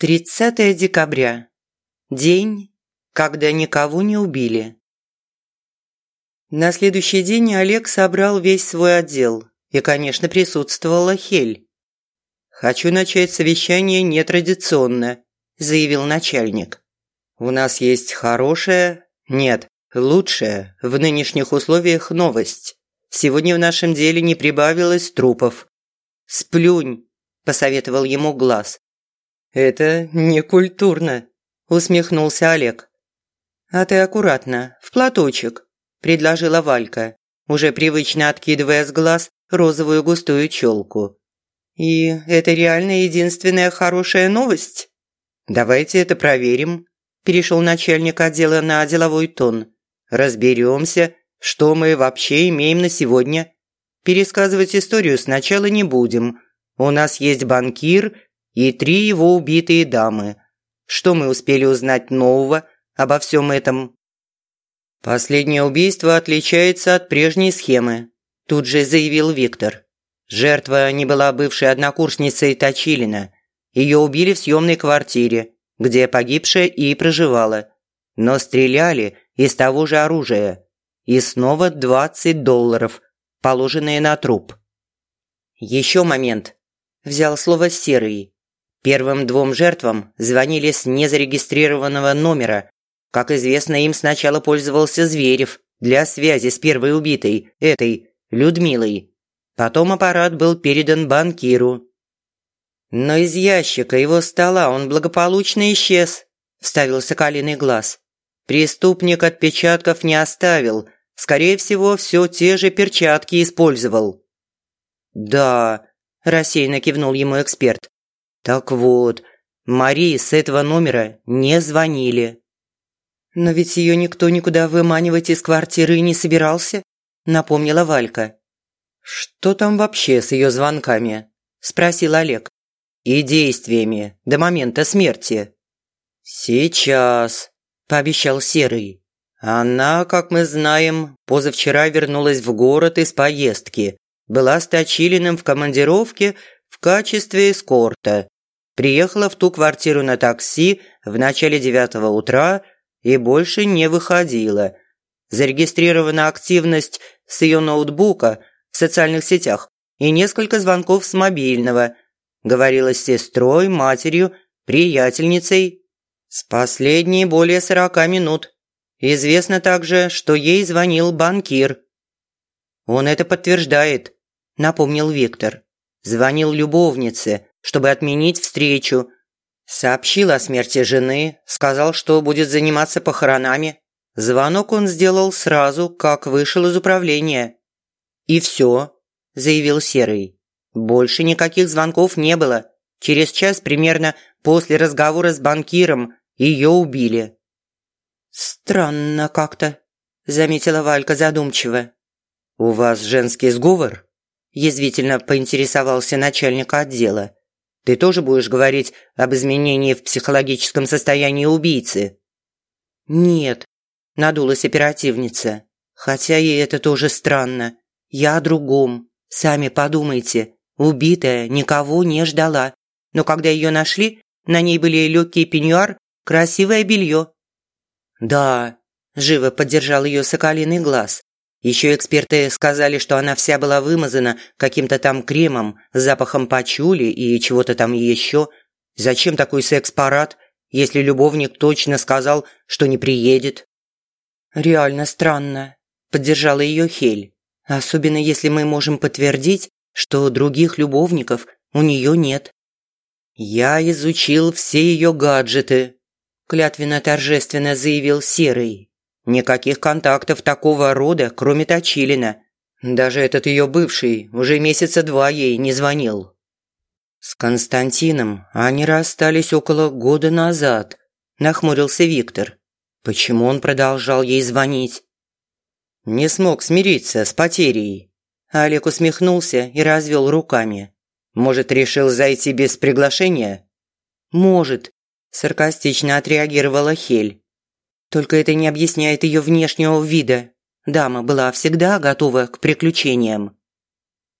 30 декабря. День, когда никого не убили. На следующий день Олег собрал весь свой отдел, и, конечно, присутствовала Хель. «Хочу начать совещание нетрадиционно», – заявил начальник. «У нас есть хорошая, нет, лучшая в нынешних условиях новость. Сегодня в нашем деле не прибавилось трупов». «Сплюнь», – посоветовал ему Глаз. «Это некультурно», – усмехнулся Олег. «А ты аккуратно, в платочек», – предложила Валька, уже привычно откидывая с глаз розовую густую челку. «И это реально единственная хорошая новость?» «Давайте это проверим», – перешел начальник отдела на деловой тон. «Разберемся, что мы вообще имеем на сегодня. Пересказывать историю сначала не будем. У нас есть банкир – и три его убитые дамы. Что мы успели узнать нового обо всем этом? Последнее убийство отличается от прежней схемы, тут же заявил Виктор. Жертва не была бывшей однокурсницей Точилина. Ее убили в съемной квартире, где погибшая и проживала. Но стреляли из того же оружия. И снова 20 долларов, положенные на труп. Еще момент. Взял слово Серый. Первым двум жертвам звонили с незарегистрированного номера. Как известно, им сначала пользовался Зверев для связи с первой убитой, этой, Людмилой. Потом аппарат был передан банкиру. Но из ящика его стола он благополучно исчез, вставил соколиный глаз. Преступник отпечатков не оставил, скорее всего, все те же перчатки использовал. «Да», – рассеянно кивнул ему эксперт. Так вот, Марии с этого номера не звонили. «Но ведь ее никто никуда выманивать из квартиры не собирался», – напомнила Валька. «Что там вообще с ее звонками?» – спросил Олег. «И действиями до момента смерти». «Сейчас», – пообещал Серый. «Она, как мы знаем, позавчера вернулась в город из поездки. Была с Точилиным в командировке качестве эскорта приехала в ту квартиру на такси в начале девятого утра и больше не выходила. Зарегистрирована активность с ее ноутбука в социальных сетях и несколько звонков с мобильного. Говорила с сестрой, матерью, приятельницей. С последней более сорока минут. Известно также, что ей звонил банкир. «Он это подтверждает», – напомнил Виктор. Звонил любовнице, чтобы отменить встречу. Сообщил о смерти жены, сказал, что будет заниматься похоронами. Звонок он сделал сразу, как вышел из управления. «И все», – заявил Серый. «Больше никаких звонков не было. Через час примерно после разговора с банкиром ее убили». «Странно как-то», – заметила Валька задумчиво. «У вас женский сговор?» – язвительно поинтересовался начальник отдела. Ты тоже будешь говорить об изменении в психологическом состоянии убийцы?» «Нет», – надулась оперативница. «Хотя и это тоже странно. Я о другом. Сами подумайте. Убитая никого не ждала. Но когда ее нашли, на ней были легкий пеньюар, красивое белье». «Да», – живо поддержал ее соколиный глаз. Еще эксперты сказали, что она вся была вымазана каким-то там кремом запахом пачули и чего-то там еще. Зачем такой секс-парад, если любовник точно сказал, что не приедет? «Реально странно», – поддержала ее Хель. «Особенно если мы можем подтвердить, что других любовников у нее нет». «Я изучил все ее гаджеты», – клятвенно-торжественно заявил Серый. Никаких контактов такого рода, кроме Точилина. Даже этот ее бывший уже месяца два ей не звонил. С Константином они расстались около года назад, нахмурился Виктор. Почему он продолжал ей звонить? Не смог смириться с потерей. Олег усмехнулся и развел руками. Может, решил зайти без приглашения? Может, саркастично отреагировала Хель. Только это не объясняет ее внешнего вида. Дама была всегда готова к приключениям.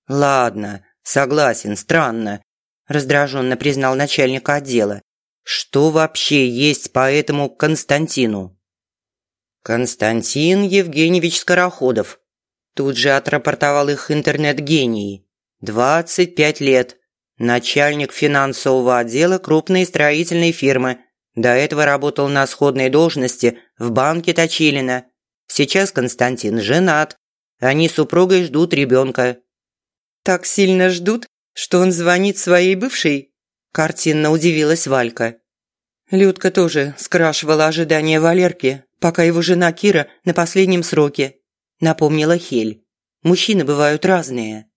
«Ладно, согласен, странно», – раздраженно признал начальник отдела. что вообще есть по этому Константину? Константин Евгеньевич Скороходов. Тут же отрапортовал их интернет-гений. 25 лет. Начальник финансового отдела крупной строительной фирмы. До этого работал на сходной должности в банке Точилина. Сейчас Константин женат. Они с супругой ждут ребенка. Так сильно ждут, что он звонит своей бывшей? Картинно удивилась Валька. Людка тоже скрашивала ожидания Валерки, пока его жена Кира на последнем сроке. Напомнила Хель. Мужчины бывают разные.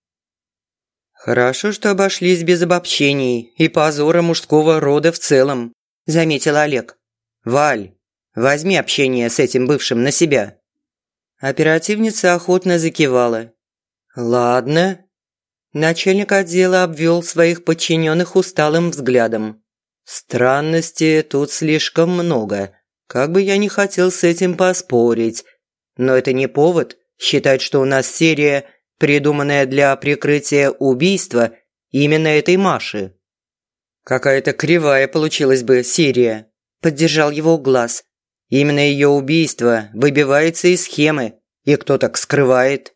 «Хорошо, что обошлись без обобщений и позора мужского рода в целом», – заметил Олег. «Валь, возьми общение с этим бывшим на себя». Оперативница охотно закивала. «Ладно». Начальник отдела обвел своих подчиненных усталым взглядом. «Странностей тут слишком много. Как бы я не хотел с этим поспорить. Но это не повод считать, что у нас серия придуманная для прикрытия убийства именно этой Маши. «Какая-то кривая получилась бы серия», – поддержал его глаз. «Именно ее убийство выбивается из схемы, и кто так скрывает».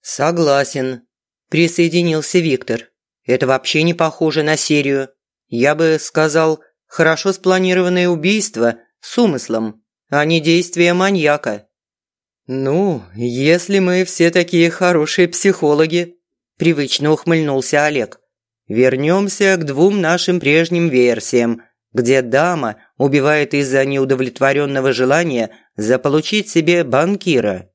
«Согласен», – присоединился Виктор. «Это вообще не похоже на серию. Я бы сказал, хорошо спланированное убийство с умыслом, а не действие маньяка». «Ну, если мы все такие хорошие психологи», – привычно ухмыльнулся Олег. «Вернемся к двум нашим прежним версиям, где дама убивает из-за неудовлетворенного желания заполучить себе банкира».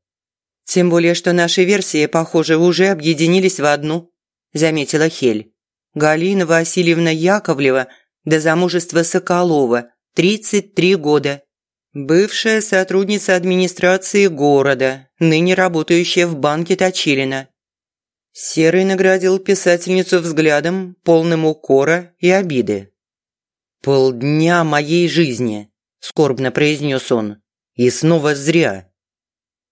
«Тем более, что наши версии, похоже, уже объединились в одну», – заметила Хель. «Галина Васильевна Яковлева до замужества Соколова, 33 года. Бывшая сотрудница администрации города, ныне работающая в банке Точилина. Серый наградил писательницу взглядом, полным укора и обиды. «Полдня моей жизни», – скорбно произнес он. «И снова зря».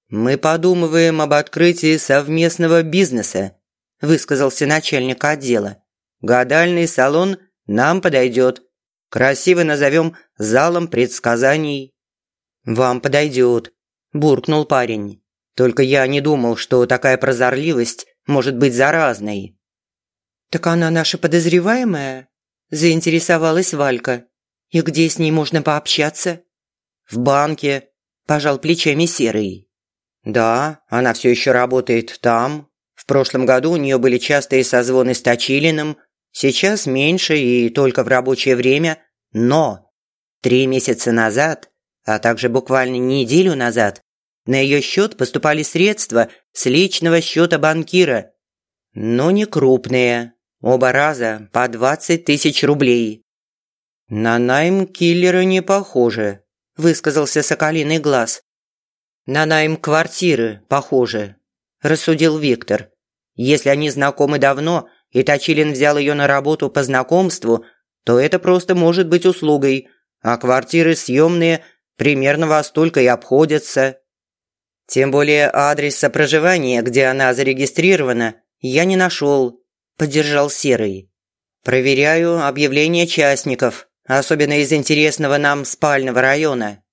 «Мы подумываем об открытии совместного бизнеса», – высказался начальник отдела. «Гадальный салон нам подойдет. Красиво назовем залом предсказаний». «Вам подойдет», – буркнул парень. «Только я не думал, что такая прозорливость может быть заразной». «Так она наша подозреваемая?» – заинтересовалась Валька. «И где с ней можно пообщаться?» «В банке», – пожал плечами Серый. «Да, она все еще работает там. В прошлом году у нее были частые созвоны с Точилиным, сейчас меньше и только в рабочее время. Но три месяца назад а также буквально неделю назад на ее счет поступали средства с личного счета банкира, но не крупные, оба раза по 20 тысяч рублей. «На найм киллера не похоже», – высказался Соколиный глаз. «На найм квартиры похоже», – рассудил Виктор. «Если они знакомы давно, и Точилин взял ее на работу по знакомству, то это просто может быть услугой, а квартиры съемные – примерно во столько и обходятся. Тем более адреса проживания, где она зарегистрирована, я не нашел», – поддержал Серый. «Проверяю объявления частников, особенно из интересного нам спального района».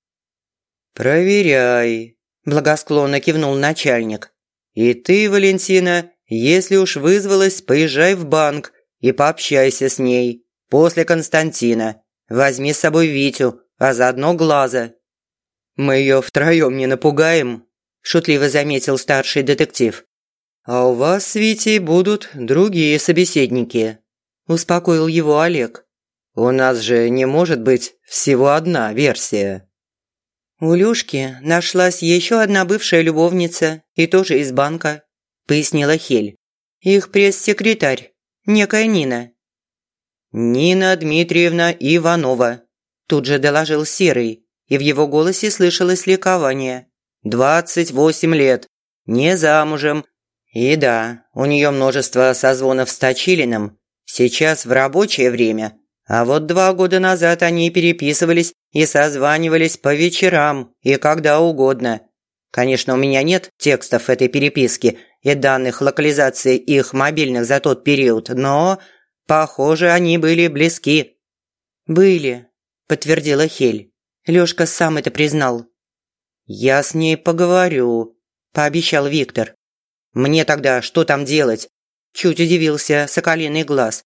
«Проверяй», – благосклонно кивнул начальник. «И ты, Валентина, если уж вызвалась, поезжай в банк и пообщайся с ней. После Константина. Возьми с собой Витю, а заодно глаза. «Мы ее втроем не напугаем», – шутливо заметил старший детектив. «А у вас с Витей будут другие собеседники», – успокоил его Олег. «У нас же не может быть всего одна версия». «У Люшки нашлась еще одна бывшая любовница, и тоже из банка», – пояснила Хель. «Их пресс-секретарь, некая Нина». «Нина Дмитриевна Иванова», – тут же доложил Серый, и в его голосе слышалось ликование. «Двадцать восемь лет, не замужем. И да, у нее множество созвонов с Точилиным, сейчас в рабочее время. А вот два года назад они переписывались и созванивались по вечерам и когда угодно. Конечно, у меня нет текстов этой переписки и данных локализации их мобильных за тот период, но, похоже, они были близки. «Были», – подтвердила Хель. Лёшка сам это признал. «Я с ней поговорю», – пообещал Виктор. «Мне тогда что там делать?» – чуть удивился Соколиный глаз.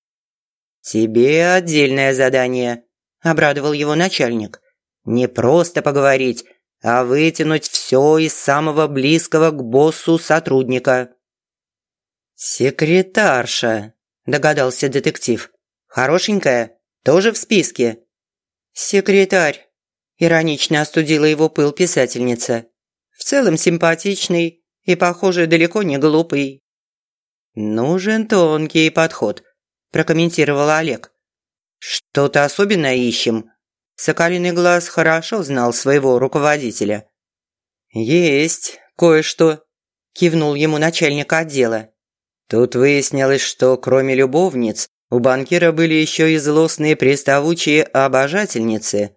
«Тебе отдельное задание», – обрадовал его начальник. «Не просто поговорить, а вытянуть все из самого близкого к боссу сотрудника». «Секретарша», – догадался детектив. «Хорошенькая? Тоже в списке?» «Секретарь», – иронично остудила его пыл писательница. «В целом симпатичный и, похоже, далеко не глупый». «Нужен тонкий подход», – прокомментировал Олег. «Что-то особенное ищем?» Соколиный глаз хорошо знал своего руководителя. «Есть кое-что», – кивнул ему начальник отдела. Тут выяснилось, что кроме любовниц, у банкира были еще и злостные приставучие обожательницы.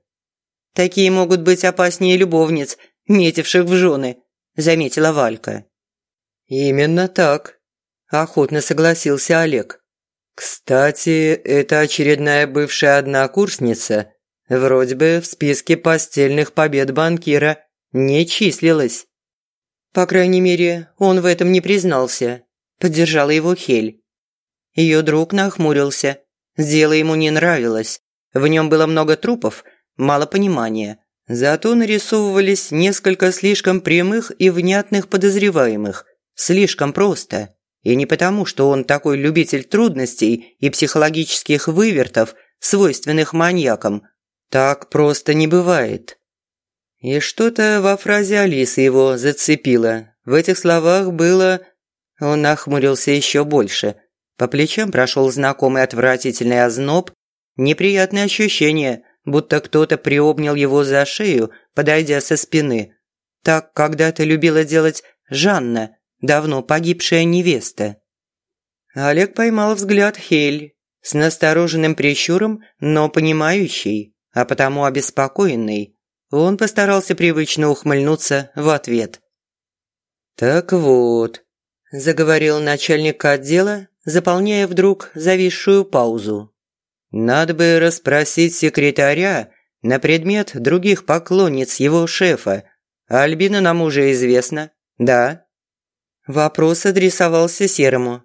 «Такие могут быть опаснее любовниц, метивших в жены», – заметила Валька. «Именно так», – охотно согласился Олег. «Кстати, это очередная бывшая однокурсница вроде бы в списке постельных побед банкира не числилась». «По крайней мере, он в этом не признался», поддержала его Хель. Ее друг нахмурился. Дело ему не нравилось. В нем было много трупов, мало понимания. Зато нарисовывались несколько слишком прямых и внятных подозреваемых. Слишком просто. И не потому, что он такой любитель трудностей и психологических вывертов, свойственных маньякам. Так просто не бывает. И что-то во фразе Алисы его зацепило. В этих словах было он нахмурился еще больше. По плечам прошел знакомый отвратительный озноб, неприятное ощущение, будто кто-то приобнял его за шею, подойдя со спины. Так когда-то любила делать Жанна, давно погибшая невеста. Олег поймал взгляд Хель, с настороженным прищуром, но понимающий, а потому обеспокоенный. Он постарался привычно ухмыльнуться в ответ. «Так вот, заговорил начальник отдела, заполняя вдруг зависшую паузу. «Надо бы расспросить секретаря на предмет других поклонниц его шефа. Альбина нам уже известна, да?» Вопрос адресовался Серому.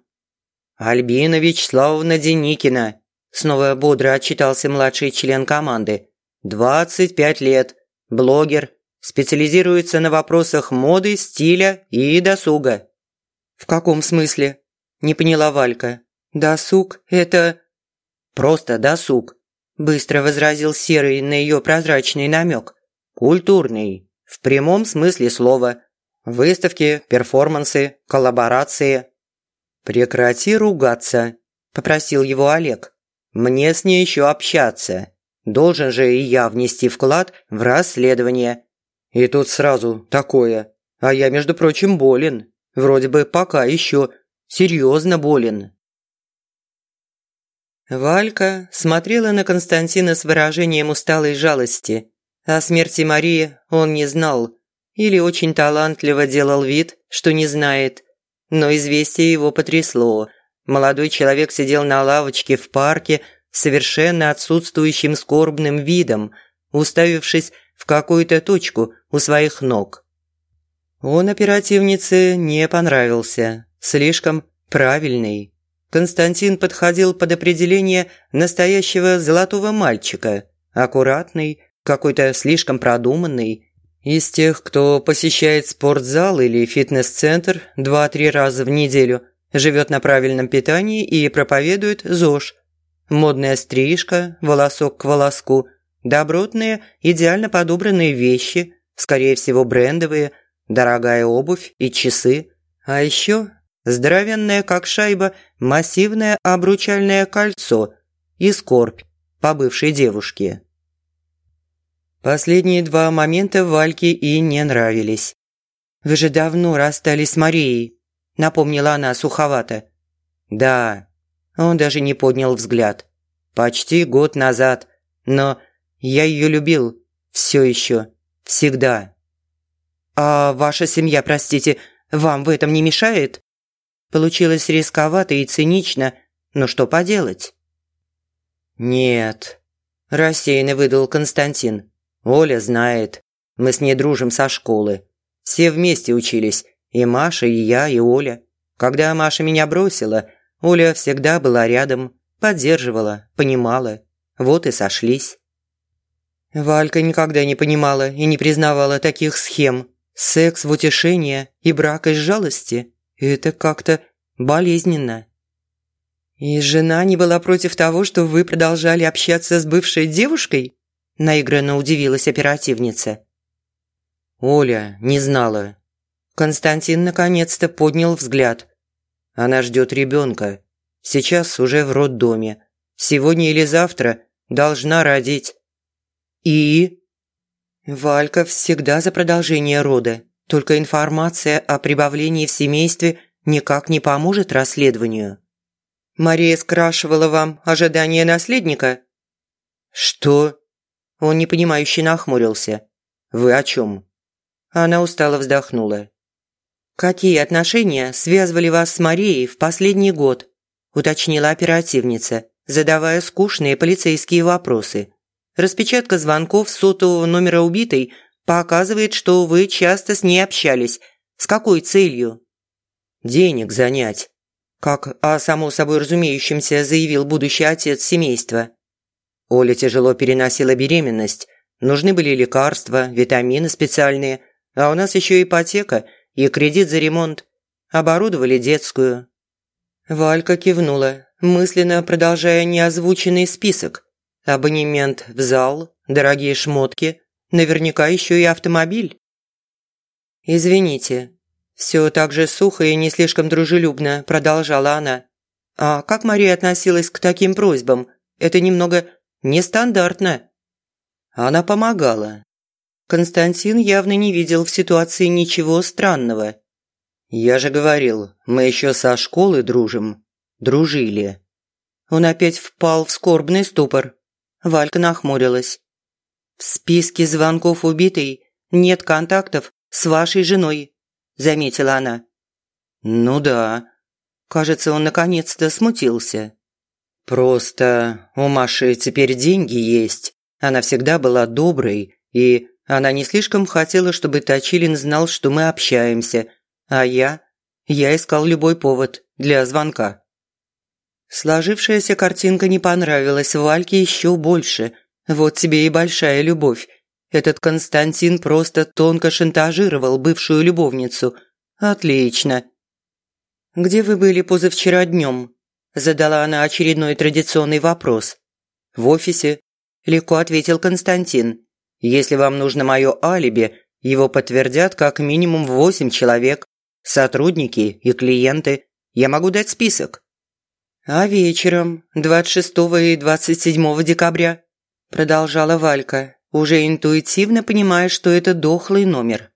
«Альбина Вячеславовна Деникина», – снова бодро отчитался младший член команды. «Двадцать пять лет, блогер, специализируется на вопросах моды, стиля и досуга». «В каком смысле?» – не поняла Валька. «Досуг – это...» «Просто досуг», – быстро возразил Серый на ее прозрачный намек. «Культурный, в прямом смысле слова. Выставки, перформансы, коллаборации». «Прекрати ругаться», – попросил его Олег. «Мне с ней еще общаться. Должен же и я внести вклад в расследование». И тут сразу такое. А я, между прочим, болен. Вроде бы пока еще серьезно болен. Валька смотрела на Константина с выражением усталой жалости. О смерти Марии он не знал или очень талантливо делал вид, что не знает. Но известие его потрясло. Молодой человек сидел на лавочке в парке совершенно отсутствующим скорбным видом, уставившись в какую-то точку у своих ног. Он оперативнице не понравился. Слишком правильный. Константин подходил под определение настоящего золотого мальчика. Аккуратный, какой-то слишком продуманный. Из тех, кто посещает спортзал или фитнес-центр два-три раза в неделю, живет на правильном питании и проповедует ЗОЖ. Модная стрижка, волосок к волоску, добротные, идеально подобранные вещи, скорее всего брендовые – дорогая обувь и часы, а еще здоровенное, как шайба, массивное обручальное кольцо и скорбь по бывшей девушке. Последние два момента Вальке и не нравились. «Вы же давно расстались с Марией», – напомнила она суховато. «Да». Он даже не поднял взгляд. «Почти год назад. Но я ее любил. Все еще. Всегда». «А ваша семья, простите, вам в этом не мешает?» Получилось рисковато и цинично, но что поделать? «Нет». – рассеянно выдал Константин. «Оля знает. Мы с ней дружим со школы. Все вместе учились. И Маша, и я, и Оля. Когда Маша меня бросила, Оля всегда была рядом, поддерживала, понимала. Вот и сошлись». Валька никогда не понимала и не признавала таких схем. Секс в утешение и брак из жалости – это как-то болезненно. «И жена не была против того, что вы продолжали общаться с бывшей девушкой?» – наигранно удивилась оперативница. Оля не знала. Константин наконец-то поднял взгляд. Она ждет ребенка. Сейчас уже в роддоме. Сегодня или завтра должна родить. И? Валька всегда за продолжение рода. Только информация о прибавлении в семействе никак не поможет расследованию. Мария скрашивала вам ожидание наследника? Что? Он непонимающе нахмурился. Вы о чем? Она устало вздохнула. «Какие отношения связывали вас с Марией в последний год?» – уточнила оперативница, задавая скучные полицейские вопросы. Распечатка звонков сотового номера убитой показывает, что вы часто с ней общались. С какой целью? Денег занять. Как о само собой разумеющемся заявил будущий отец семейства. Оля тяжело переносила беременность. Нужны были лекарства, витамины специальные. А у нас еще ипотека и кредит за ремонт. Оборудовали детскую. Валька кивнула, мысленно продолжая неозвученный список – Абонемент в зал, дорогие шмотки, наверняка еще и автомобиль. «Извините», – все так же сухо и не слишком дружелюбно продолжала она. «А как Мария относилась к таким просьбам? Это немного нестандартно». Она помогала. Константин явно не видел в ситуации ничего странного. «Я же говорил, мы еще со школы дружим. Дружили». Он опять впал в скорбный ступор. Валька нахмурилась. «В списке звонков убитой нет контактов с вашей женой», – заметила она. «Ну да». Кажется, он наконец-то смутился. «Просто у Маши теперь деньги есть. Она всегда была доброй, и она не слишком хотела, чтобы Точилин знал, что мы общаемся. А я? Я искал любой повод для звонка». Сложившаяся картинка не понравилась Вальке еще больше. Вот тебе и большая любовь. Этот Константин просто тонко шантажировал бывшую любовницу. Отлично. «Где вы были позавчера днем?» Задала она очередной традиционный вопрос. «В офисе», – легко ответил Константин. «Если вам нужно мое алиби, его подтвердят как минимум восемь человек. Сотрудники и клиенты. Я могу дать список». «А вечером, 26 и 27 декабря?» Продолжала Валька, уже интуитивно понимая, что это дохлый номер.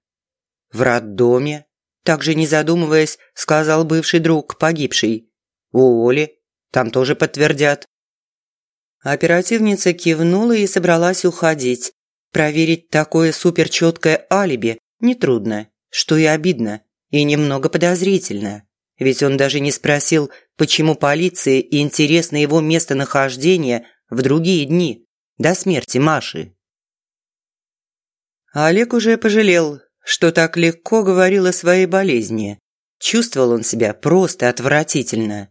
«В роддоме?» Также не задумываясь, сказал бывший друг погибший. «У Оли? Там тоже подтвердят». Оперативница кивнула и собралась уходить. Проверить такое суперчеткое алиби нетрудно, что и обидно, и немного подозрительно. Ведь он даже не спросил, почему полиции интересно его местонахождение в другие дни, до смерти Маши. Олег уже пожалел, что так легко говорил о своей болезни. Чувствовал он себя просто отвратительно.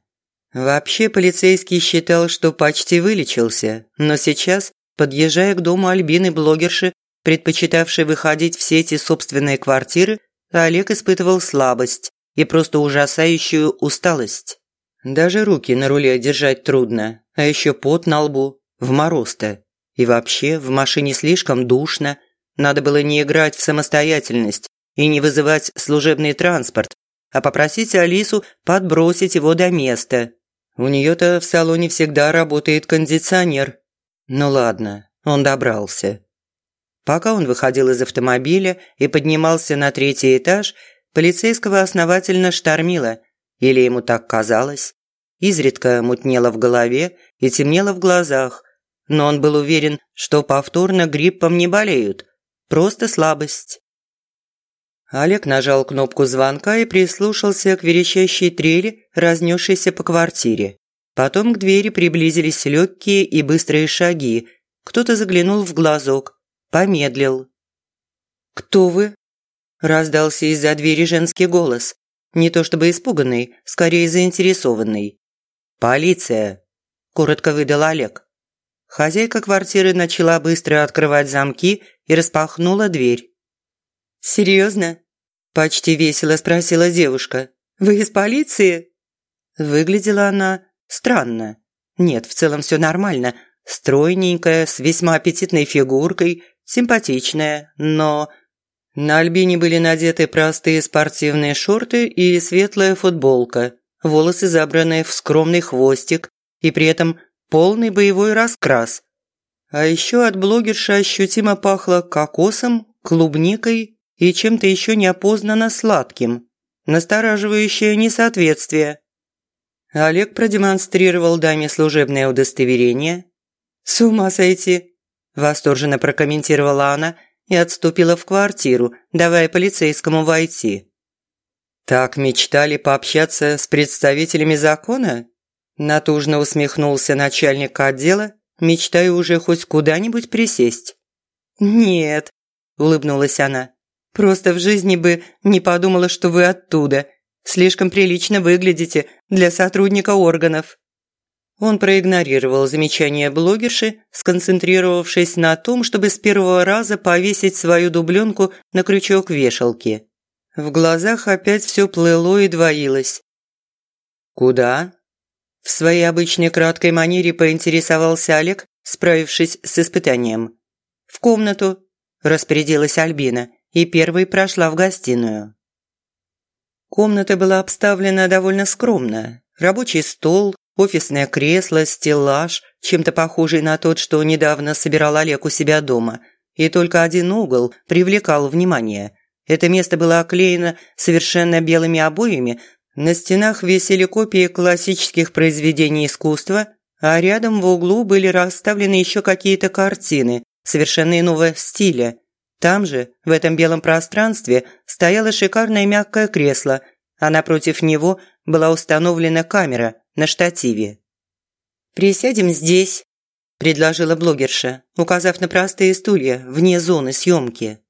Вообще полицейский считал, что почти вылечился, но сейчас, подъезжая к дому Альбины-блогерши, предпочитавшей выходить в сети собственной квартиры, Олег испытывал слабость и просто ужасающую усталость. Даже руки на руле держать трудно, а еще пот на лбу, в мороз-то. И вообще в машине слишком душно, надо было не играть в самостоятельность и не вызывать служебный транспорт, а попросить Алису подбросить его до места. У нее-то в салоне всегда работает кондиционер. Ну ладно, он добрался. Пока он выходил из автомобиля и поднимался на третий этаж, полицейского основательно штормило – или ему так казалось? Изредка мутнело в голове и темнело в глазах, но он был уверен, что повторно гриппом не болеют, просто слабость. Олег нажал кнопку звонка и прислушался к верещащей трели, разнесшейся по квартире. Потом к двери приблизились легкие и быстрые шаги. кто-то заглянул в глазок, помедлил. «Кто вы?» – раздался из-за двери женский голос. Не то чтобы испуганный, скорее заинтересованный. «Полиция!» – коротко выдал Олег. Хозяйка квартиры начала быстро открывать замки и распахнула дверь. «Серьезно?» – почти весело спросила девушка. «Вы из полиции?» Выглядела она странно. Нет, в целом все нормально. Стройненькая, с весьма аппетитной фигуркой, симпатичная, но... На Альбине были надеты простые спортивные шорты и светлая футболка, волосы забранные в скромный хвостик и при этом полный боевой раскрас. А еще от блогерши ощутимо пахло кокосом, клубникой и чем-то еще неопознанно сладким. Настораживающее несоответствие. Олег продемонстрировал даме служебное удостоверение. «С ума сойти!» – восторженно прокомментировала она и отступила в квартиру, давая полицейскому войти. «Так мечтали пообщаться с представителями закона?» Натужно усмехнулся начальник отдела, мечтая уже хоть куда-нибудь присесть. «Нет», – улыбнулась она, – «просто в жизни бы не подумала, что вы оттуда. Слишком прилично выглядите для сотрудника органов». Он проигнорировал замечание блогерши, сконцентрировавшись на том, чтобы с первого раза повесить свою дубленку на крючок вешалки. В глазах опять все плыло и двоилось. «Куда?» В своей обычной краткой манере поинтересовался Олег, справившись с испытанием. «В комнату», – распорядилась Альбина и первой прошла в гостиную. Комната была обставлена довольно скромно. Рабочий стол, офисное кресло, стеллаж, чем-то похожий на тот, что недавно собирал Олег у себя дома. И только один угол привлекал внимание. Это место было оклеено совершенно белыми обоями, на стенах висели копии классических произведений искусства, а рядом в углу были расставлены еще какие-то картины совершенно иного стиля, там же, в этом белом пространстве, стояло шикарное мягкое кресло, а напротив него была установлена камера на штативе. «Присядем здесь», – предложила блогерша, указав на простые стулья вне зоны съемки.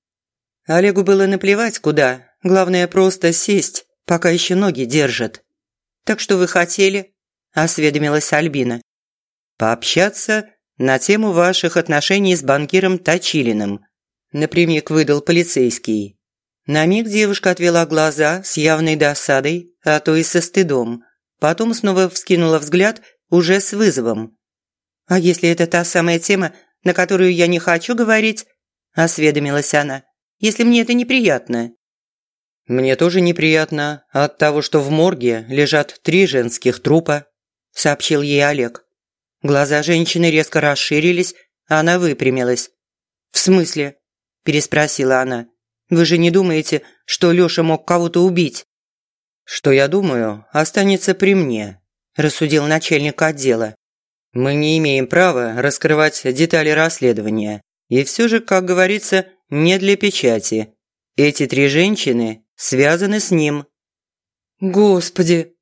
Олегу было наплевать куда, главное просто сесть, пока еще ноги держат. «Так что вы хотели?» – осведомилась Альбина. «Пообщаться на тему ваших отношений с банкиром Точилиным», напрямик выдал полицейский. На миг девушка отвела глаза с явной досадой, а то и со стыдом. Потом снова вскинула взгляд уже с вызовом. «А если это та самая тема, на которую я не хочу говорить?» – осведомилась она. «Если мне это неприятно». «Мне тоже неприятно от того, что в морге лежат три женских трупа», – сообщил ей Олег. Глаза женщины резко расширились, а она выпрямилась. «В смысле?» – переспросила она. «Вы же не думаете, что Лёша мог кого-то убить?» «Что я думаю, останется при мне», – рассудил начальник отдела. «Мы не имеем права раскрывать детали расследования. И все же, как говорится, не для печати. Эти три женщины связаны с ним». «Господи!»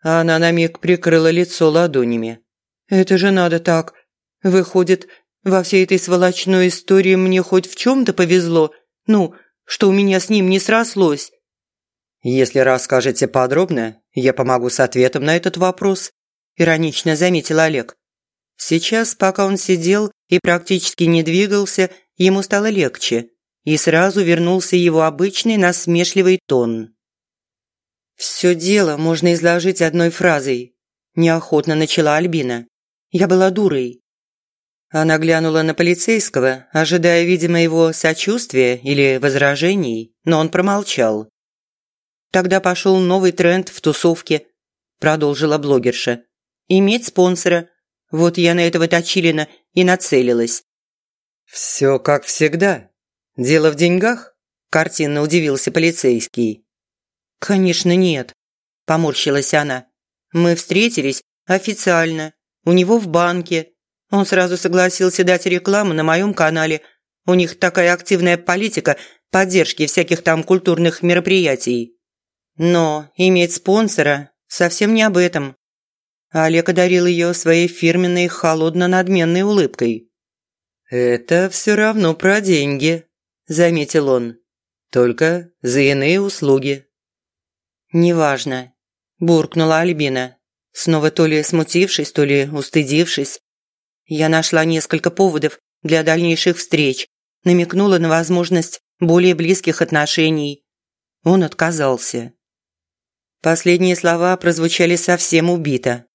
Она на миг прикрыла лицо ладонями. «Это же надо так. Выходит, во всей этой сволочной истории мне хоть в чем-то повезло, ну, что у меня с ним не срослось. Если расскажете подробно, я помогу с ответом на этот вопрос, иронично заметил Олег. Сейчас, пока он сидел и практически не двигался, ему стало легче, и сразу вернулся его обычный насмешливый тон. «Все дело можно изложить одной фразой», – неохотно начала Альбина. «Я была дурой. Она глянула на полицейского, ожидая, видимо, его сочувствия или возражений, но он промолчал. «Тогда пошел новый тренд в тусовке», – продолжила блогерша. «Иметь спонсора. Вот я на этого Точилина и нацелилась». «Все как всегда. Дело в деньгах?» – картинно удивился полицейский. «Конечно нет», – поморщилась она. «Мы встретились официально, у него в банке, он сразу согласился дать рекламу на моем канале. У них такая активная политика поддержки всяких там культурных мероприятий. Но иметь спонсора совсем не об этом. Олег одарил ее своей фирменной холодно-надменной улыбкой. «Это все равно про деньги», – заметил он. «Только за иные услуги». «Неважно», – буркнула Альбина, снова то ли смутившись, то ли устыдившись. Я нашла несколько поводов для дальнейших встреч, намекнула на возможность более близких отношений. Он отказался. Последние слова прозвучали совсем убито.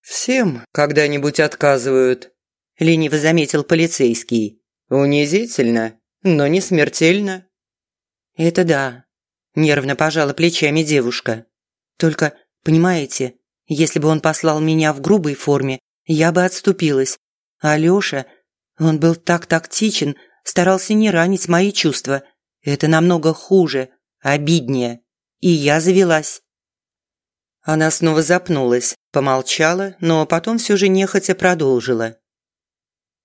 «Всем когда-нибудь отказывают», – лениво заметил полицейский. «Унизительно, но не смертельно». «Это да», – нервно пожала плечами девушка. «Только, понимаете, если бы он послал меня в грубой форме, я бы отступилась. А Лёша, он был так тактичен, старался не ранить мои чувства. Это намного хуже, обиднее. И я завелась». Она снова запнулась, помолчала, но потом все же нехотя продолжила.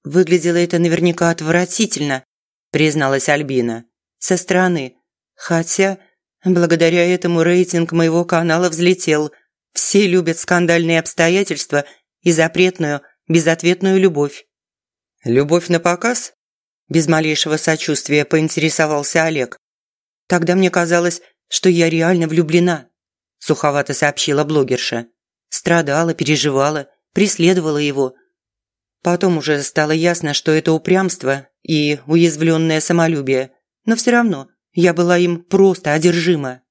«Выглядело это наверняка отвратительно», – призналась Альбина. «Со стороны. Хотя, благодаря этому рейтинг моего канала взлетел. Все любят скандальные обстоятельства и запретную, безответную любовь». «Любовь на показ?» Без малейшего сочувствия поинтересовался Олег. «Тогда мне казалось, что я реально влюблена», – суховато сообщила блогерша. Страдала, переживала, преследовала его. Потом уже стало ясно, что это упрямство и уязвленное самолюбие, но все равно я была им просто одержима.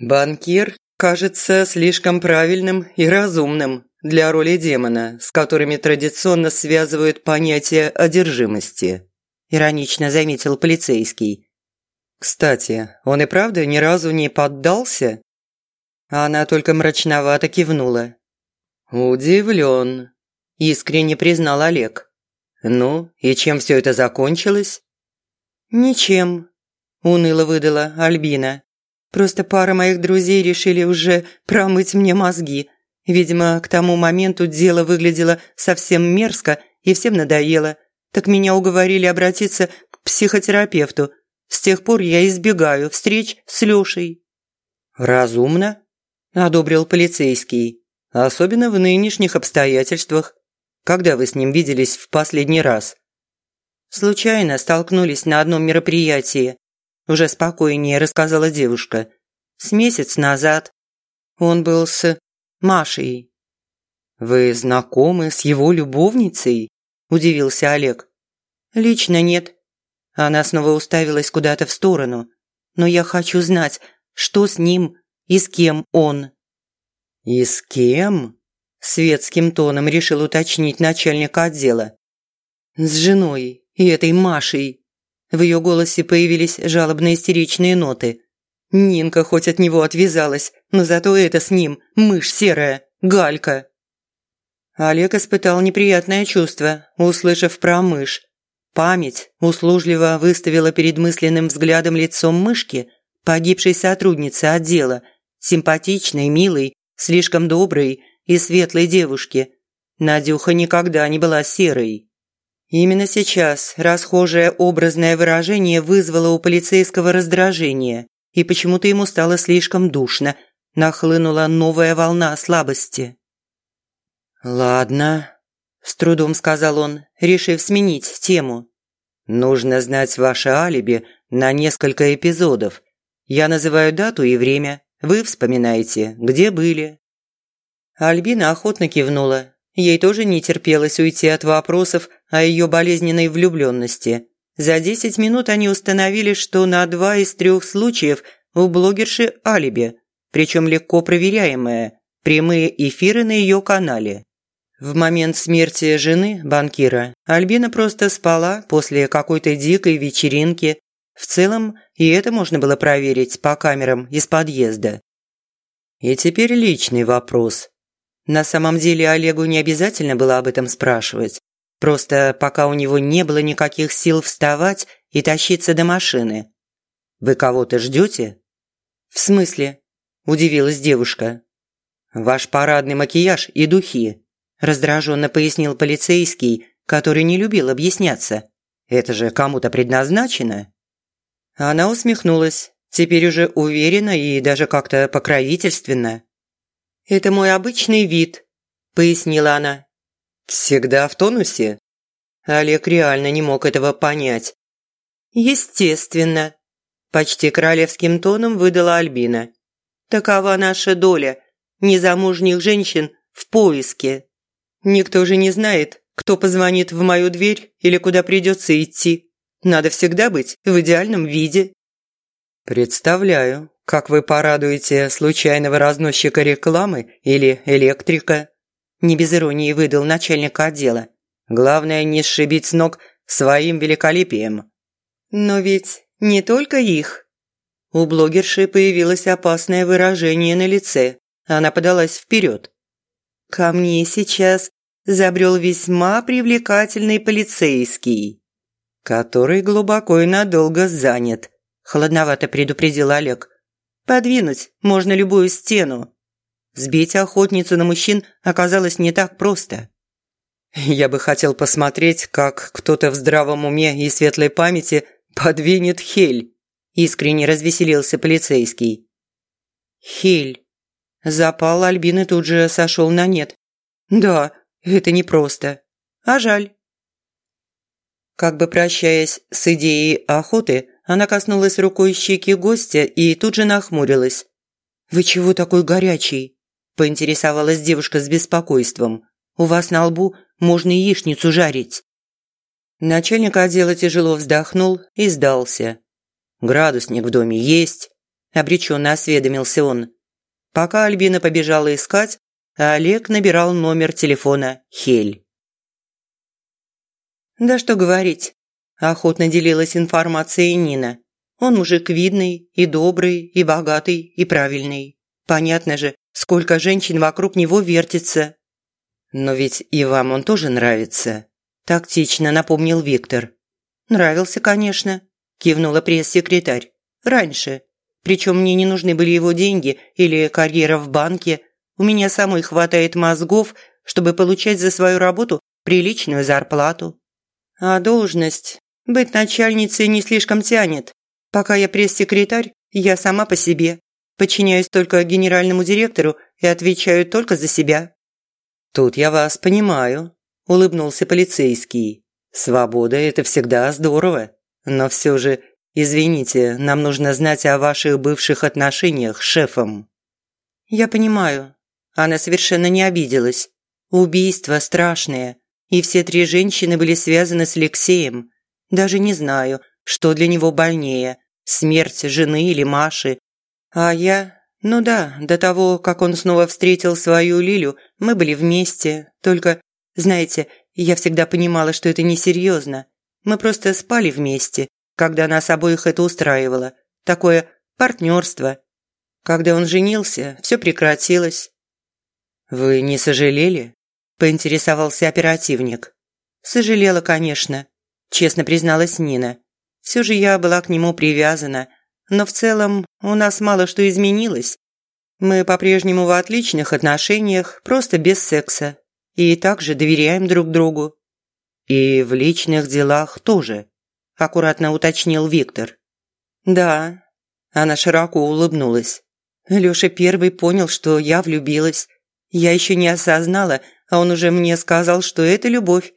«Банкир кажется слишком правильным и разумным для роли демона, с которыми традиционно связывают понятие одержимости», иронично заметил полицейский. «Кстати, он и правда ни разу не поддался?» Она только мрачновато кивнула. «Удивлен», – искренне признал Олег. «Ну, и чем все это закончилось?» «Ничем», – уныло выдала Альбина. «Просто пара моих друзей решили уже промыть мне мозги. Видимо, к тому моменту дело выглядело совсем мерзко и всем надоело. Так меня уговорили обратиться к психотерапевту. С тех пор я избегаю встреч с Лешей». «Разумно», одобрил полицейский. Особенно в нынешних обстоятельствах. Когда вы с ним виделись в последний раз? Случайно столкнулись на одном мероприятии. Уже спокойнее рассказала девушка. С месяц назад. Он был с Машей. «Вы знакомы с его любовницей?» – удивился Олег. «Лично нет». Она снова уставилась куда-то в сторону. «Но я хочу знать, что с ним и с кем он. «И с кем?» – светским тоном решил уточнить начальник отдела. «С женой и этой Машей». В ее голосе появились жалобно-истеричные ноты. Нинка хоть от него отвязалась, но зато это с ним, мышь серая, галька. Олег испытал неприятное чувство, услышав про мышь. Память услужливо выставила перед мысленным взглядом лицом мышки, погибшей сотрудницы отдела – симпатичной, милой, слишком доброй и светлой девушки. Надюха никогда не была серой. Именно сейчас расхожее образное выражение вызвало у полицейского раздражение, и почему-то ему стало слишком душно, нахлынула новая волна слабости. «Ладно», – с трудом сказал он, решив сменить тему. «Нужно знать ваше алиби на несколько эпизодов. Я называю дату и время. Вы вспоминаете, где были?» Альбина охотно кивнула. Ей тоже не терпелось уйти от вопросов о ее болезненной влюбленности. За десять минут они установили, что на два из трех случаев у блогерши алиби, причем легко проверяемое, прямые эфиры на ее канале. В момент смерти жены, банкира, Альбина просто спала после какой-то дикой вечеринки в целом, и это можно было проверить по камерам из подъезда. И теперь личный вопрос. На самом деле Олегу не обязательно было об этом спрашивать. Просто пока у него не было никаких сил вставать и тащиться до машины. «Вы кого-то ждете?» «В смысле?» – удивилась девушка. «Ваш парадный макияж и духи», – раздраженно пояснил полицейский, который не любил объясняться. «Это же кому-то предназначено?» Она усмехнулась, теперь уже уверенно и даже как-то покровительственно. «Это мой обычный вид», – пояснила она. «Всегда в тонусе?» Олег реально не мог этого понять. «Естественно», – почти королевским тоном выдала Альбина. «Такова наша доля, незамужних женщин в поиске. Никто же не знает, кто позвонит в мою дверь или куда придется идти. Надо всегда быть в идеальном виде». «Представляю, как вы порадуете случайного разносчика рекламы или электрика», не без иронии выдал начальник отдела. «Главное не сшибить с ног своим великолепием». «Но ведь не только их». У блогерши появилось опасное выражение на лице. Она подалась вперед. «Ко мне сейчас забрел весьма привлекательный полицейский, который глубоко и надолго занят», – хладновато предупредил Олег. «Подвинуть можно любую стену». Сбить охотницу на мужчин оказалось не так просто. «Я бы хотел посмотреть, как кто-то в здравом уме и светлой памяти подвинет Хель», – искренне развеселился полицейский. «Хель». Запал Альбины тут же сошел на нет. «Да, это непросто. А жаль». Как бы прощаясь с идеей охоты, она коснулась рукой щеки гостя и тут же нахмурилась. «Вы чего такой горячий?» – поинтересовалась девушка с беспокойством. «У вас на лбу можно яичницу жарить». Начальник отдела тяжело вздохнул и сдался. «Градусник в доме есть», – обреченно осведомился он. Пока Альбина побежала искать, Олег набирал номер телефона Хель. «Да что говорить», – охотно делилась информацией Нина. «Он мужик видный, и добрый, и богатый, и правильный. Понятно же, сколько женщин вокруг него вертится». «Но ведь и вам он тоже нравится», – тактично напомнил Виктор. «Нравился, конечно», – кивнула пресс-секретарь. «Раньше. Причем мне не нужны были его деньги или карьера в банке – у меня самой хватает мозгов, чтобы получать за свою работу приличную зарплату. А должность быть начальницей не слишком тянет. Пока я пресс-секретарь, я сама по себе. Подчиняюсь только генеральному директору и отвечаю только за себя». «Тут я вас понимаю», – улыбнулся полицейский. «Свобода – это всегда здорово. Но все же, извините, нам нужно знать о ваших бывших отношениях с шефом». «Я понимаю. Она совершенно не обиделась. Убийства страшные, и все три женщины были связаны с Алексеем. Даже не знаю, что для него больнее – смерть жены или Маши. А я... Ну да, до того, как он снова встретил свою Лилю, мы были вместе. Только, знаете, я всегда понимала, что это несерьезно. Мы просто спали вместе, когда нас обоих это устраивало. Такое партнерство. Когда он женился, все прекратилось. «Вы не сожалели?» – поинтересовался оперативник. «Сожалела, конечно», – честно призналась Нина. «Все же я была к нему привязана, но в целом у нас мало что изменилось. Мы по-прежнему в отличных отношениях, просто без секса, и также доверяем друг другу». «И в личных делах тоже», – аккуратно уточнил Виктор. «Да», – она широко улыбнулась. Лёша первый понял, что я влюбилась, я еще не осознала, а он уже мне сказал, что это любовь.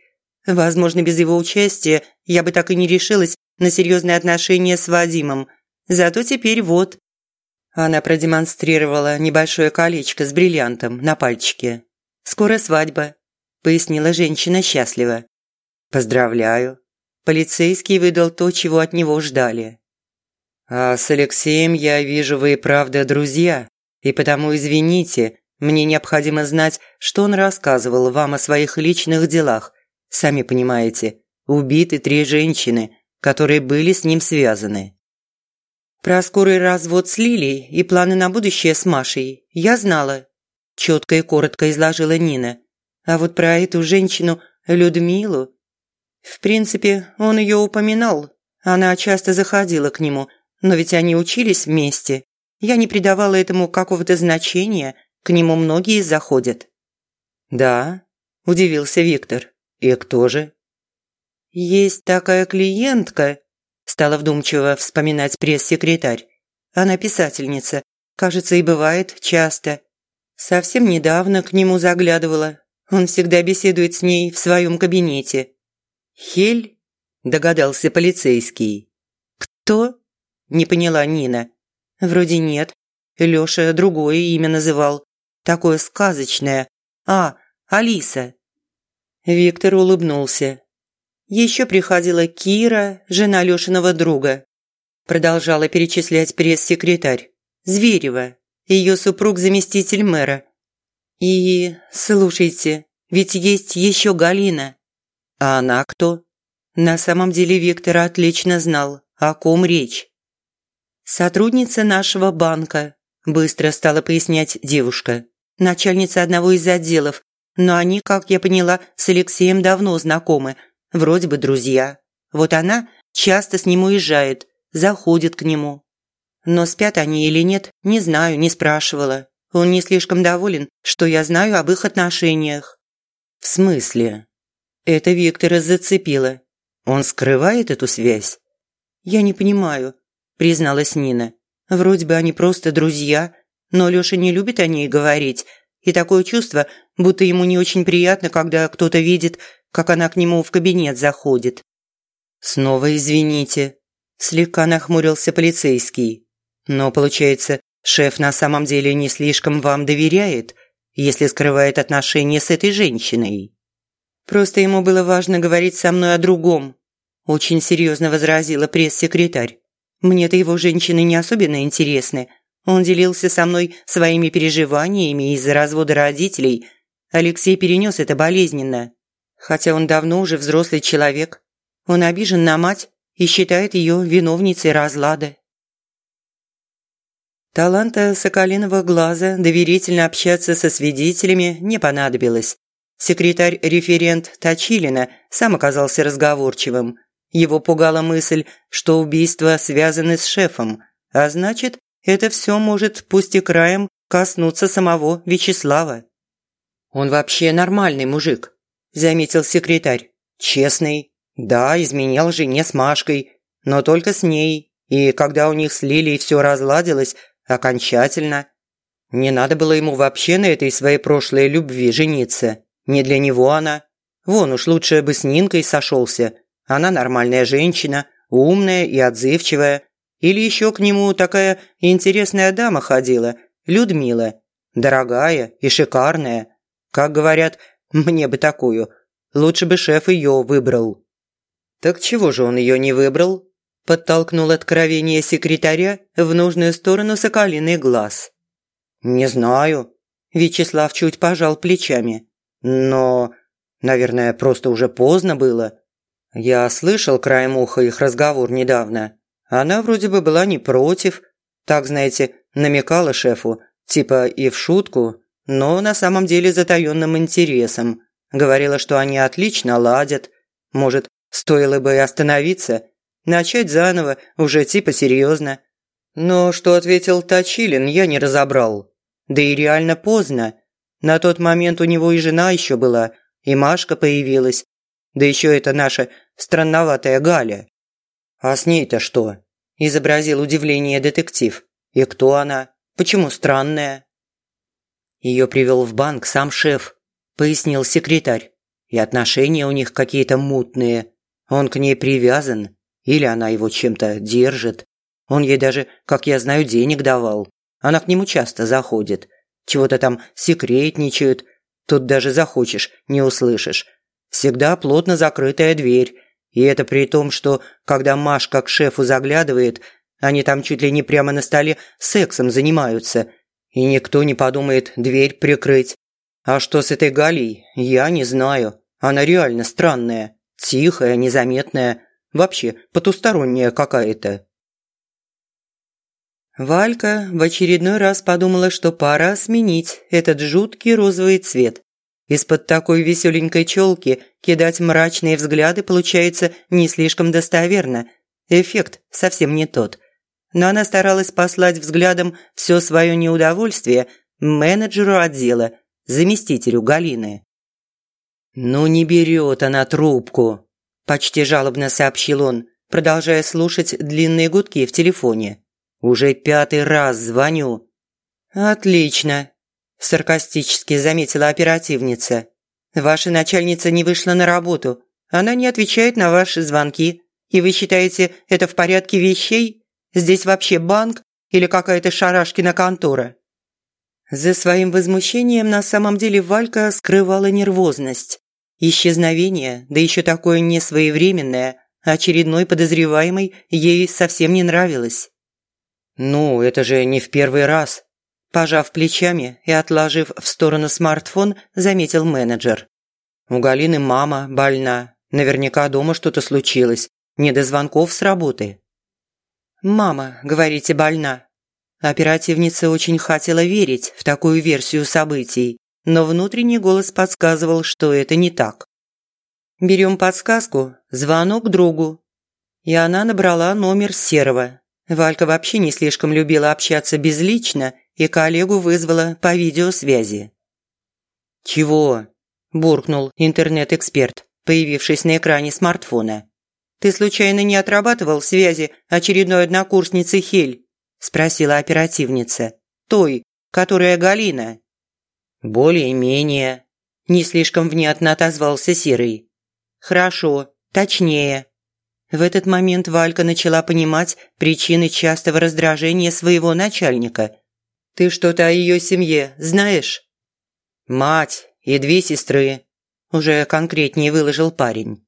Возможно, без его участия я бы так и не решилась на серьезные отношения с Вадимом. Зато теперь вот. Она продемонстрировала небольшое колечко с бриллиантом на пальчике. «Скоро свадьба», – пояснила женщина счастливо. «Поздравляю». Полицейский выдал то, чего от него ждали. «А с Алексеем, я вижу, вы правда друзья, и потому извините, мне необходимо знать, что он рассказывал вам о своих личных делах. Сами понимаете, убиты три женщины, которые были с ним связаны. Про скорый развод с Лилией и планы на будущее с Машей я знала. Четко и коротко изложила Нина. А вот про эту женщину, Людмилу... В принципе, он ее упоминал. Она часто заходила к нему, но ведь они учились вместе. Я не придавала этому какого-то значения – к нему многие заходят». «Да», – удивился Виктор. «И кто же?» «Есть такая клиентка», – стала вдумчиво вспоминать пресс-секретарь. «Она писательница. Кажется, и бывает часто. Совсем недавно к нему заглядывала. Он всегда беседует с ней в своем кабинете. «Хель?» – догадался полицейский. «Кто?» – не поняла Нина. «Вроде нет. Лёша другое имя называл. Такое сказочное. А, Алиса». Виктор улыбнулся. Еще приходила Кира, жена Лешиного друга. Продолжала перечислять пресс-секретарь. Зверева, ее супруг-заместитель мэра. И, слушайте, ведь есть еще Галина. А она кто? На самом деле Виктор отлично знал, о ком речь. Сотрудница нашего банка, быстро стала пояснять девушка. Начальница одного из отделов, но они, как я поняла, с Алексеем давно знакомы, вроде бы друзья. Вот она часто с ним уезжает, заходит к нему. Но спят они или нет, не знаю, не спрашивала. Он не слишком доволен, что я знаю об их отношениях. В смысле? Это Виктора зацепило. Он скрывает эту связь? Я не понимаю, призналась Нина. Вроде бы они просто друзья, но Лёша не любит о ней говорить, и такое чувство, будто ему не очень приятно, когда кто-то видит, как она к нему в кабинет заходит. «Снова извините», – слегка нахмурился полицейский. «Но, получается, шеф на самом деле не слишком вам доверяет, если скрывает отношения с этой женщиной». «Просто ему было важно говорить со мной о другом», – очень серьезно возразила пресс-секретарь. «Мне-то его женщины не особенно интересны, он делился со мной своими переживаниями из-за развода родителей. Алексей перенес это болезненно. Хотя он давно уже взрослый человек. Он обижен на мать и считает ее виновницей разлада. Таланта Соколиного глаза доверительно общаться со свидетелями не понадобилось. Секретарь-референт Точилина сам оказался разговорчивым. Его пугала мысль, что убийства связаны с шефом, а значит, это все может, пусть и краем, коснуться самого Вячеслава. «Он вообще нормальный мужик», – заметил секретарь. «Честный. Да, изменял жене с Машкой, но только с ней. И когда у них с Лилией все разладилось, окончательно. Не надо было ему вообще на этой своей прошлой любви жениться. Не для него она. Вон уж лучше бы с Нинкой сошелся. Она нормальная женщина, умная и отзывчивая. Или еще к нему такая интересная дама ходила, Людмила. Дорогая и шикарная. Как говорят, мне бы такую. Лучше бы шеф ее выбрал. Так чего же он ее не выбрал? Подтолкнул откровение секретаря в нужную сторону соколиный глаз. Не знаю. Вячеслав чуть пожал плечами. Но, наверное, просто уже поздно было. Я слышал краем уха их разговор недавно. Она вроде бы была не против, так, знаете, намекала шефу, типа и в шутку, но на самом деле затаённым интересом. Говорила, что они отлично ладят. Может, стоило бы и остановиться, начать заново, уже типа серьезно. Но что ответил Точилин, я не разобрал. Да и реально поздно. На тот момент у него и жена еще была, и Машка появилась. Да еще это наша странноватая Галя. «А с ней-то что?» – изобразил удивление детектив. «И кто она? Почему странная?» Ее привел в банк сам шеф, пояснил секретарь. И отношения у них какие-то мутные. Он к ней привязан, или она его чем-то держит. Он ей даже, как я знаю, денег давал. Она к нему часто заходит. Чего-то там секретничают. Тут даже захочешь, не услышишь. Всегда плотно закрытая дверь. И это при том, что, когда Машка к шефу заглядывает, они там чуть ли не прямо на столе сексом занимаются. И никто не подумает дверь прикрыть. А что с этой Галей, я не знаю. Она реально странная, тихая, незаметная, вообще потусторонняя какая-то. Валька в очередной раз подумала, что пора сменить этот жуткий розовый цвет. Из-под такой веселенькой челки кидать мрачные взгляды получается не слишком достоверно. Эффект совсем не тот. Но она старалась послать взглядом все свое неудовольствие менеджеру отдела, заместителю Галины. «Ну не берет она трубку», – почти жалобно сообщил он, продолжая слушать длинные гудки в телефоне. «Уже пятый раз звоню». «Отлично», саркастически заметила оперативница. Ваша начальница не вышла на работу. Она не отвечает на ваши звонки. И вы считаете, это в порядке вещей? Здесь вообще банк или какая-то шарашкина контора?» За своим возмущением на самом деле Валька скрывала нервозность. Исчезновение, да еще такое несвоевременное, очередной подозреваемый ей совсем не нравилось. «Ну, это же не в первый раз», – пожав плечами и отложив в сторону смартфон, заметил менеджер. «У Галины мама больна, наверняка дома что-то случилось, не до звонков с работы». «Мама, говорите, больна?» Оперативница очень хотела верить в такую версию событий, но внутренний голос подсказывал, что это не так. Берем подсказку «Звонок другу». И она набрала номер Серого. Валька вообще не слишком любила общаться безлично и коллегу вызвала по видеосвязи. «Чего?» – буркнул интернет-эксперт, появившись на экране смартфона. «Ты случайно не отрабатывал связи очередной однокурсницы Хель?» – спросила оперативница. «Той, которая Галина». «Более-менее», – не слишком внятно отозвался Серый. «Хорошо, точнее». В этот момент Валька начала понимать причины частого раздражения своего начальника. «Ты что-то о ее семье знаешь?» «Мать и две сестры», – уже конкретнее выложил парень.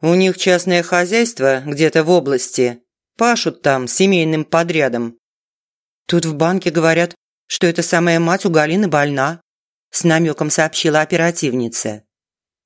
«У них частное хозяйство где-то в области, Пашут там семейным подрядом. Тут в банке говорят, что эта самая мать у Галины больна, с намеком сообщила оперативница.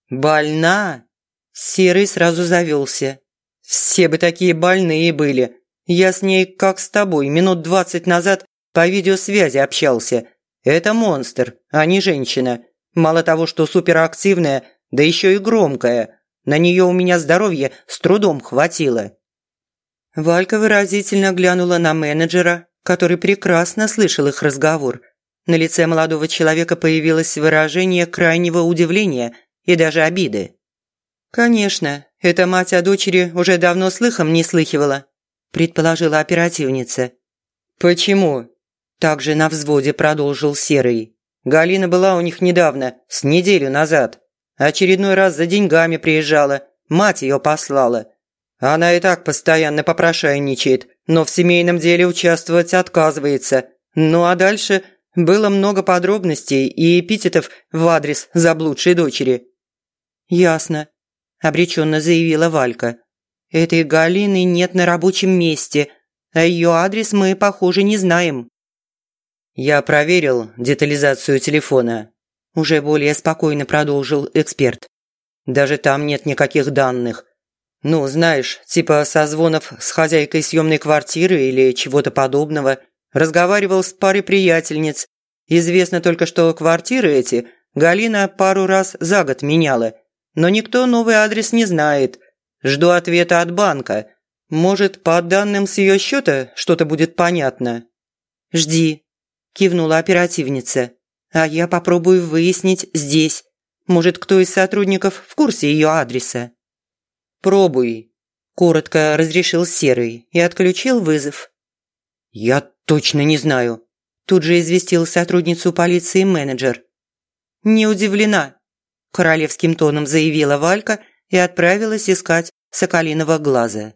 Больна? Серый сразу завелся. Все бы такие больные были. Я с ней, как с тобой, минут двадцать назад по видеосвязи общался. Это монстр, а не женщина. Мало того, что суперактивная, да еще и громкая. На нее у меня здоровье с трудом хватило. Валька выразительно глянула на менеджера, который прекрасно слышал их разговор. На лице молодого человека появилось выражение крайнего удивления и даже обиды. «Конечно, эта мать о дочери уже давно слыхом не слыхивала», предположила оперативница. «Почему?» Также на взводе продолжил Серый. Галина была у них недавно, с неделю назад. Очередной раз за деньгами приезжала, мать ее послала. Она и так постоянно попрошайничает, но в семейном деле участвовать отказывается. Ну а дальше было много подробностей и эпитетов в адрес заблудшей дочери. «Ясно», – обреченно заявила Валька. «Этой Галины нет на рабочем месте, а ее адрес мы, похоже, не знаем». «Я проверил детализацию телефона», – уже более спокойно продолжил эксперт. «Даже там нет никаких данных. Ну, знаешь, типа созвонов с хозяйкой съемной квартиры или чего-то подобного. Разговаривал с парой приятельниц. Известно только, что квартиры эти Галина пару раз за год меняла. Но никто новый адрес не знает. Жду ответа от банка. Может, по данным с ее счета что-то будет понятно. «Жди», – кивнула оперативница. «А я попробую выяснить здесь. Может, кто из сотрудников в курсе ее адреса?» «Пробуй», – коротко разрешил Серый и отключил вызов. «Я точно не знаю», – тут же известил сотрудницу полиции менеджер. «Не удивлена», – королевским тоном заявила Валька и отправилась искать соколиного глаза.